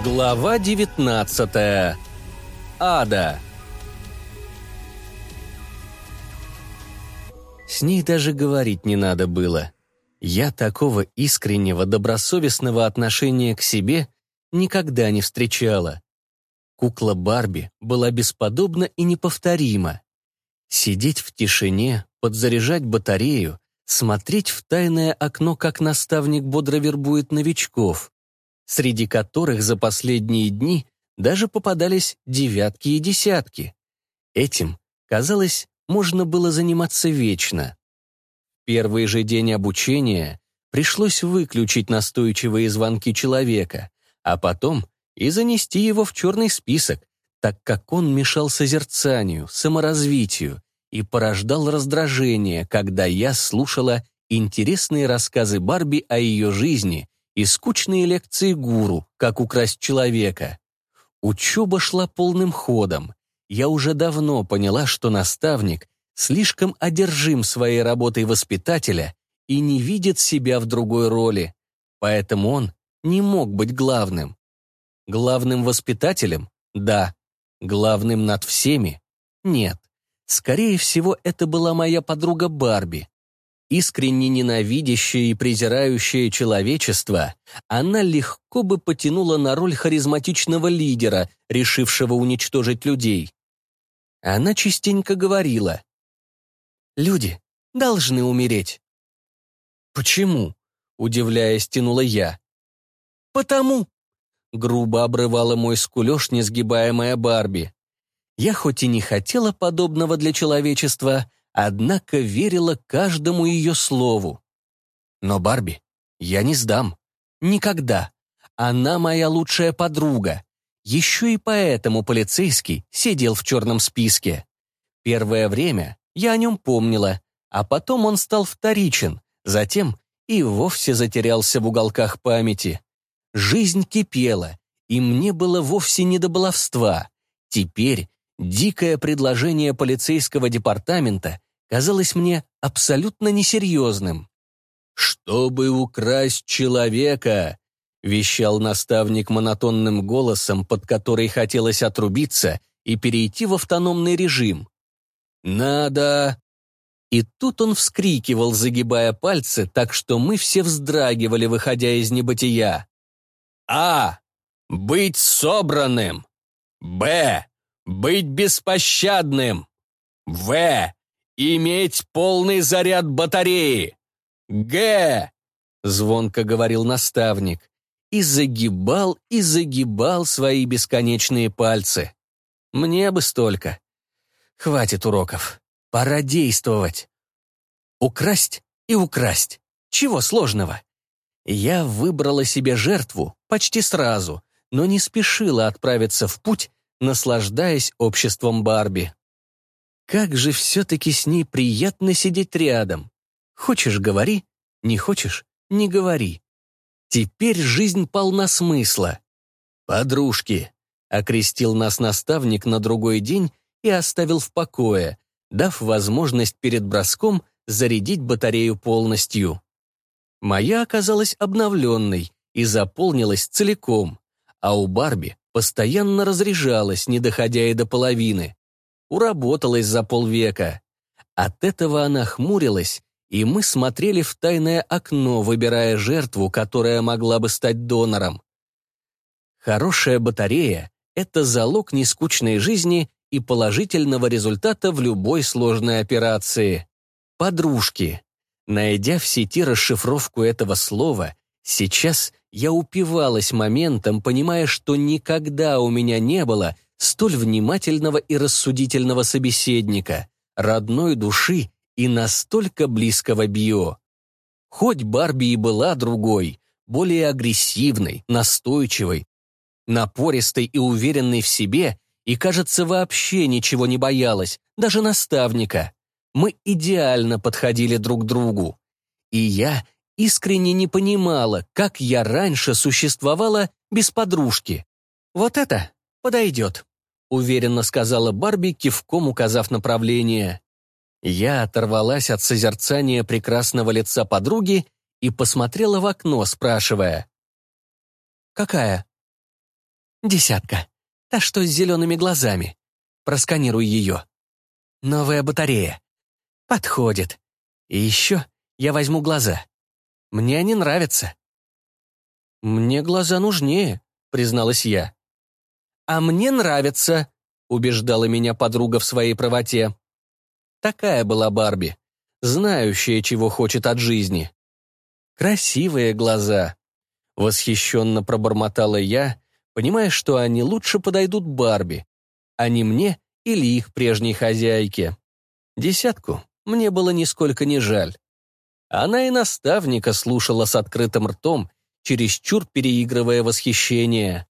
Глава 19. Ада. С ней даже говорить не надо было. Я такого искреннего, добросовестного отношения к себе никогда не встречала. Кукла Барби была бесподобна и неповторима. Сидеть в тишине, подзаряжать батарею, смотреть в тайное окно, как наставник бодро вербует новичков, среди которых за последние дни даже попадались девятки и десятки. Этим, казалось, можно было заниматься вечно. Первый же день обучения пришлось выключить настойчивые звонки человека, а потом и занести его в черный список, так как он мешал созерцанию, саморазвитию и порождал раздражение, когда я слушала интересные рассказы Барби о ее жизни и скучные лекции гуру, как украсть человека. Учеба шла полным ходом. Я уже давно поняла, что наставник слишком одержим своей работой воспитателя и не видит себя в другой роли, поэтому он не мог быть главным. Главным воспитателем? Да. Главным над всеми? Нет. Скорее всего, это была моя подруга Барби, искренне ненавидящая и презирающая человечество, она легко бы потянула на роль харизматичного лидера, решившего уничтожить людей. Она частенько говорила, «Люди должны умереть». «Почему?» — удивляясь, тянула я. «Потому!» — грубо обрывала мой скулеж несгибаемая Барби. Я хоть и не хотела подобного для человечества, однако верила каждому ее слову. Но Барби я не сдам. Никогда. Она моя лучшая подруга. Еще и поэтому полицейский сидел в черном списке. Первое время я о нем помнила, а потом он стал вторичен, затем и вовсе затерялся в уголках памяти. Жизнь кипела, и мне было вовсе не до баловства. Теперь дикое предложение полицейского департамента казалось мне абсолютно несерьезным. «Чтобы украсть человека», — вещал наставник монотонным голосом, под который хотелось отрубиться и перейти в автономный режим. «Надо...» И тут он вскрикивал, загибая пальцы, так что мы все вздрагивали, выходя из небытия. «А. Быть собранным. Б. Быть беспощадным. В. «Иметь полный заряд батареи!» «Г!» — звонко говорил наставник. И загибал, и загибал свои бесконечные пальцы. Мне бы столько. Хватит уроков. Пора действовать. Украсть и украсть. Чего сложного? Я выбрала себе жертву почти сразу, но не спешила отправиться в путь, наслаждаясь обществом Барби. Как же все-таки с ней приятно сидеть рядом. Хочешь — говори, не хочешь — не говори. Теперь жизнь полна смысла. «Подружки», — окрестил нас наставник на другой день и оставил в покое, дав возможность перед броском зарядить батарею полностью. Моя оказалась обновленной и заполнилась целиком, а у Барби постоянно разряжалась, не доходя и до половины уработалась за полвека. От этого она хмурилась, и мы смотрели в тайное окно, выбирая жертву, которая могла бы стать донором. Хорошая батарея — это залог нескучной жизни и положительного результата в любой сложной операции. Подружки. Найдя в сети расшифровку этого слова, сейчас я упивалась моментом, понимая, что никогда у меня не было столь внимательного и рассудительного собеседника, родной души и настолько близкого био. Хоть Барби и была другой, более агрессивной, настойчивой, напористой и уверенной в себе, и, кажется, вообще ничего не боялась, даже наставника. Мы идеально подходили друг другу. И я искренне не понимала, как я раньше существовала без подружки. Вот это подойдет уверенно сказала Барби, кивком указав направление. Я оторвалась от созерцания прекрасного лица подруги и посмотрела в окно, спрашивая. «Какая?» «Десятка. Та, что с зелеными глазами. Просканируй ее. Новая батарея. Подходит. И еще я возьму глаза. Мне они нравятся». «Мне глаза нужнее», — призналась я. «А мне нравится», — убеждала меня подруга в своей правоте. Такая была Барби, знающая, чего хочет от жизни. Красивые глаза. Восхищенно пробормотала я, понимая, что они лучше подойдут Барби, а не мне или их прежней хозяйке. Десятку мне было нисколько не жаль. Она и наставника слушала с открытым ртом, чересчур переигрывая восхищение.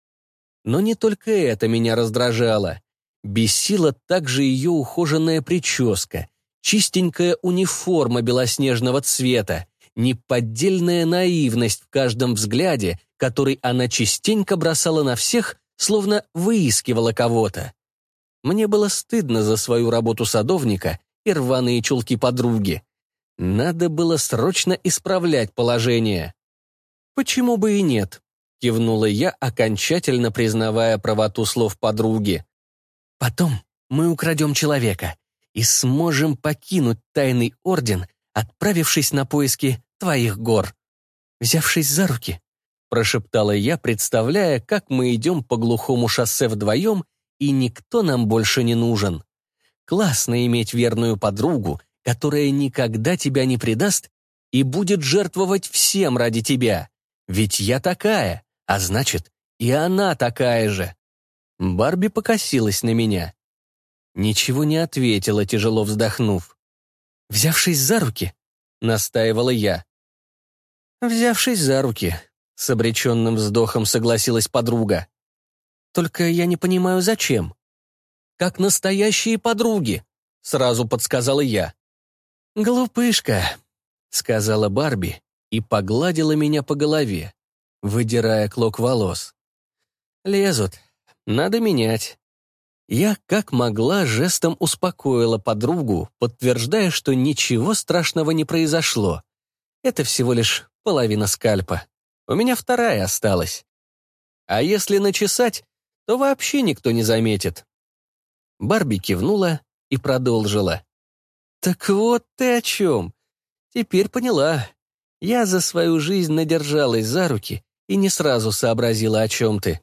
Но не только это меня раздражало. Бесила также ее ухоженная прическа, чистенькая униформа белоснежного цвета, неподдельная наивность в каждом взгляде, который она частенько бросала на всех, словно выискивала кого-то. Мне было стыдно за свою работу садовника и рваные чулки подруги. Надо было срочно исправлять положение. «Почему бы и нет?» — кивнула я, окончательно признавая правоту слов подруги. «Потом мы украдем человека и сможем покинуть тайный орден, отправившись на поиски твоих гор. Взявшись за руки, прошептала я, представляя, как мы идем по глухому шоссе вдвоем, и никто нам больше не нужен. Классно иметь верную подругу, которая никогда тебя не предаст и будет жертвовать всем ради тебя. Ведь я такая, а значит, и она такая же. Барби покосилась на меня. Ничего не ответила, тяжело вздохнув. «Взявшись за руки», — настаивала я. «Взявшись за руки», — с обреченным вздохом согласилась подруга. «Только я не понимаю, зачем?» «Как настоящие подруги», — сразу подсказала я. «Глупышка», — сказала Барби и погладила меня по голове, выдирая клок волос. «Лезут. Надо менять». Я как могла жестом успокоила подругу, подтверждая, что ничего страшного не произошло. Это всего лишь половина скальпа. У меня вторая осталась. А если начесать, то вообще никто не заметит. Барби кивнула и продолжила. «Так вот ты о чем. Теперь поняла. Я за свою жизнь надержалась за руки и не сразу сообразила, о чем ты».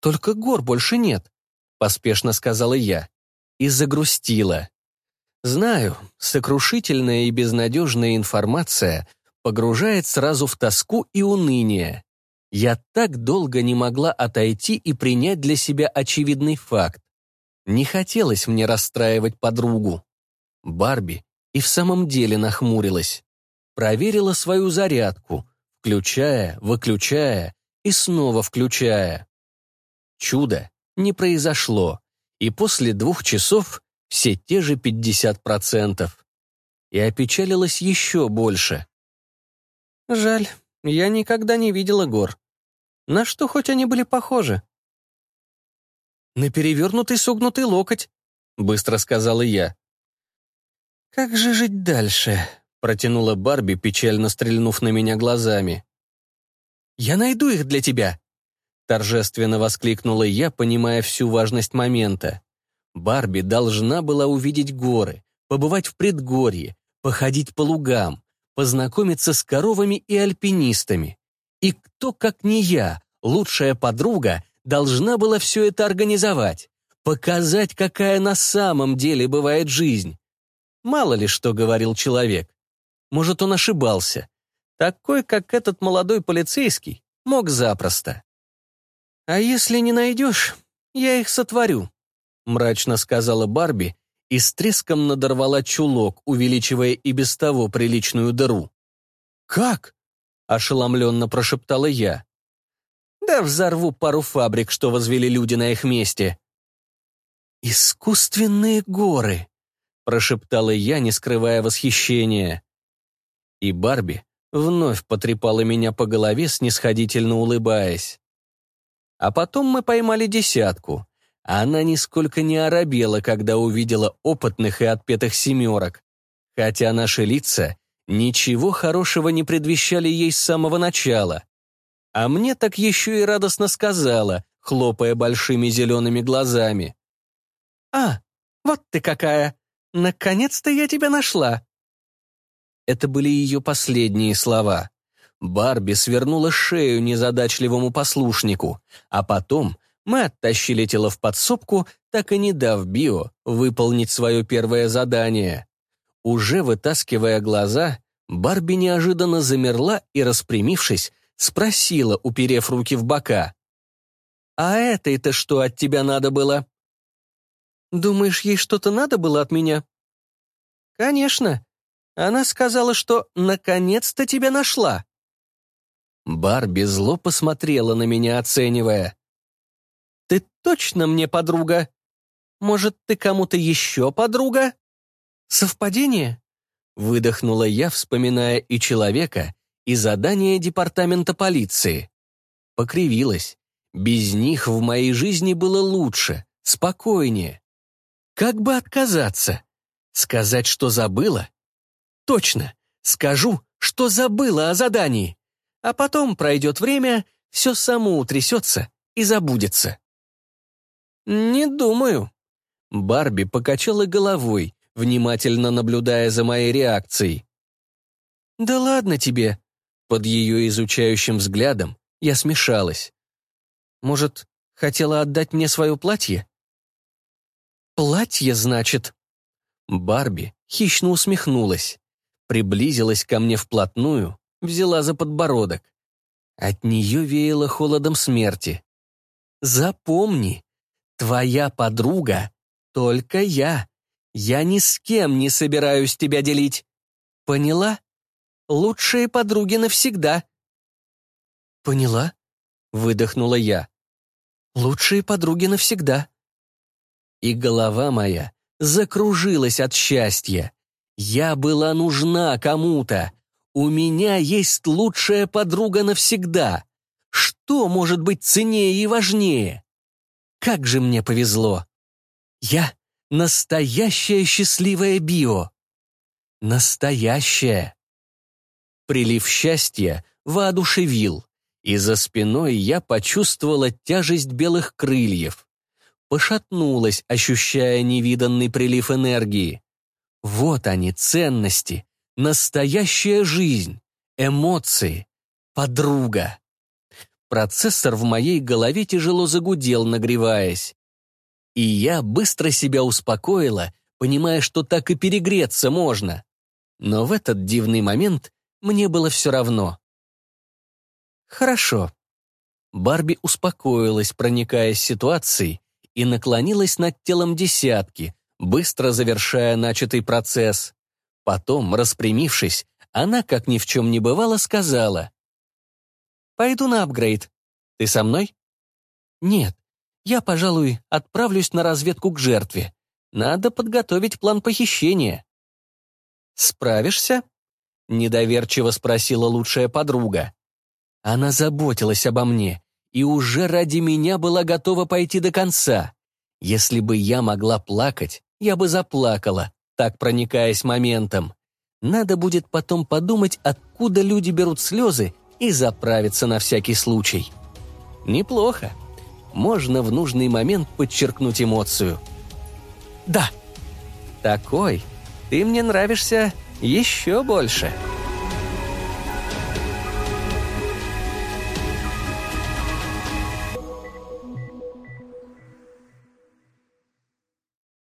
«Только гор больше нет», — поспешно сказала я. И загрустила. Знаю, сокрушительная и безнадежная информация погружает сразу в тоску и уныние. Я так долго не могла отойти и принять для себя очевидный факт. Не хотелось мне расстраивать подругу. Барби и в самом деле нахмурилась. Проверила свою зарядку, включая, выключая и снова включая. Чудо не произошло, и после двух часов все те же 50%. И опечалилась еще больше. Жаль, я никогда не видела гор. На что хоть они были похожи? На перевернутый согнутый локоть, быстро сказала я. Как же жить дальше? Протянула Барби, печально стрельнув на меня глазами. «Я найду их для тебя!» Торжественно воскликнула я, понимая всю важность момента. Барби должна была увидеть горы, побывать в предгорье, походить по лугам, познакомиться с коровами и альпинистами. И кто, как не я, лучшая подруга, должна была все это организовать, показать, какая на самом деле бывает жизнь. Мало ли что говорил человек. Может, он ошибался. Такой, как этот молодой полицейский, мог запросто. «А если не найдешь, я их сотворю», — мрачно сказала Барби и с треском надорвала чулок, увеличивая и без того приличную дыру. «Как?» — ошеломленно прошептала я. «Да взорву пару фабрик, что возвели люди на их месте». «Искусственные горы», — прошептала я, не скрывая восхищения. И Барби вновь потрепала меня по голове, снисходительно улыбаясь. А потом мы поймали десятку, она нисколько не оробела, когда увидела опытных и отпетых семерок, хотя наши лица ничего хорошего не предвещали ей с самого начала. А мне так еще и радостно сказала, хлопая большими зелеными глазами. «А, вот ты какая! Наконец-то я тебя нашла!» Это были ее последние слова. Барби свернула шею незадачливому послушнику, а потом мы оттащили тело в подсобку, так и не дав Био выполнить свое первое задание. Уже вытаскивая глаза, Барби неожиданно замерла и, распрямившись, спросила, уперев руки в бока. «А этой-то что от тебя надо было?» «Думаешь, ей что-то надо было от меня?» «Конечно. Она сказала, что наконец-то тебя нашла». Барби зло посмотрела на меня, оценивая. «Ты точно мне подруга? Может, ты кому-то еще подруга?» «Совпадение?» Выдохнула я, вспоминая и человека, и задание департамента полиции. Покривилась. Без них в моей жизни было лучше, спокойнее. Как бы отказаться? Сказать, что забыла? Точно, скажу, что забыла о задании. А потом пройдет время, все само утрясется и забудется. «Не думаю». Барби покачала головой, внимательно наблюдая за моей реакцией. «Да ладно тебе!» Под ее изучающим взглядом я смешалась. «Может, хотела отдать мне свое платье?» «Платье, значит?» Барби хищно усмехнулась, приблизилась ко мне вплотную, взяла за подбородок. От нее веяло холодом смерти. «Запомни, твоя подруга — только я. Я ни с кем не собираюсь тебя делить. Поняла? Лучшие подруги навсегда. Поняла? Выдохнула я. Лучшие подруги навсегда. И голова моя закружилась от счастья. Я была нужна кому-то. У меня есть лучшая подруга навсегда. Что может быть ценнее и важнее? Как же мне повезло. Я Настоящее счастливое био. Настоящее. Прилив счастья воодушевил, и за спиной я почувствовала тяжесть белых крыльев. Пошатнулась, ощущая невиданный прилив энергии. Вот они, ценности, настоящая жизнь, эмоции, подруга. Процессор в моей голове тяжело загудел, нагреваясь. И я быстро себя успокоила, понимая, что так и перегреться можно. Но в этот дивный момент мне было все равно. «Хорошо». Барби успокоилась, проникаясь ситуацией, и наклонилась над телом десятки, быстро завершая начатый процесс. Потом, распрямившись, она, как ни в чем не бывало, сказала. «Пойду на апгрейд. Ты со мной?» «Нет, я, пожалуй, отправлюсь на разведку к жертве. Надо подготовить план похищения». «Справишься?» — недоверчиво спросила лучшая подруга. Она заботилась обо мне и уже ради меня была готова пойти до конца. Если бы я могла плакать, я бы заплакала, так проникаясь моментом. Надо будет потом подумать, откуда люди берут слезы и заправиться на всякий случай. Неплохо можно в нужный момент подчеркнуть эмоцию. «Да!» «Такой! Ты мне нравишься еще больше!»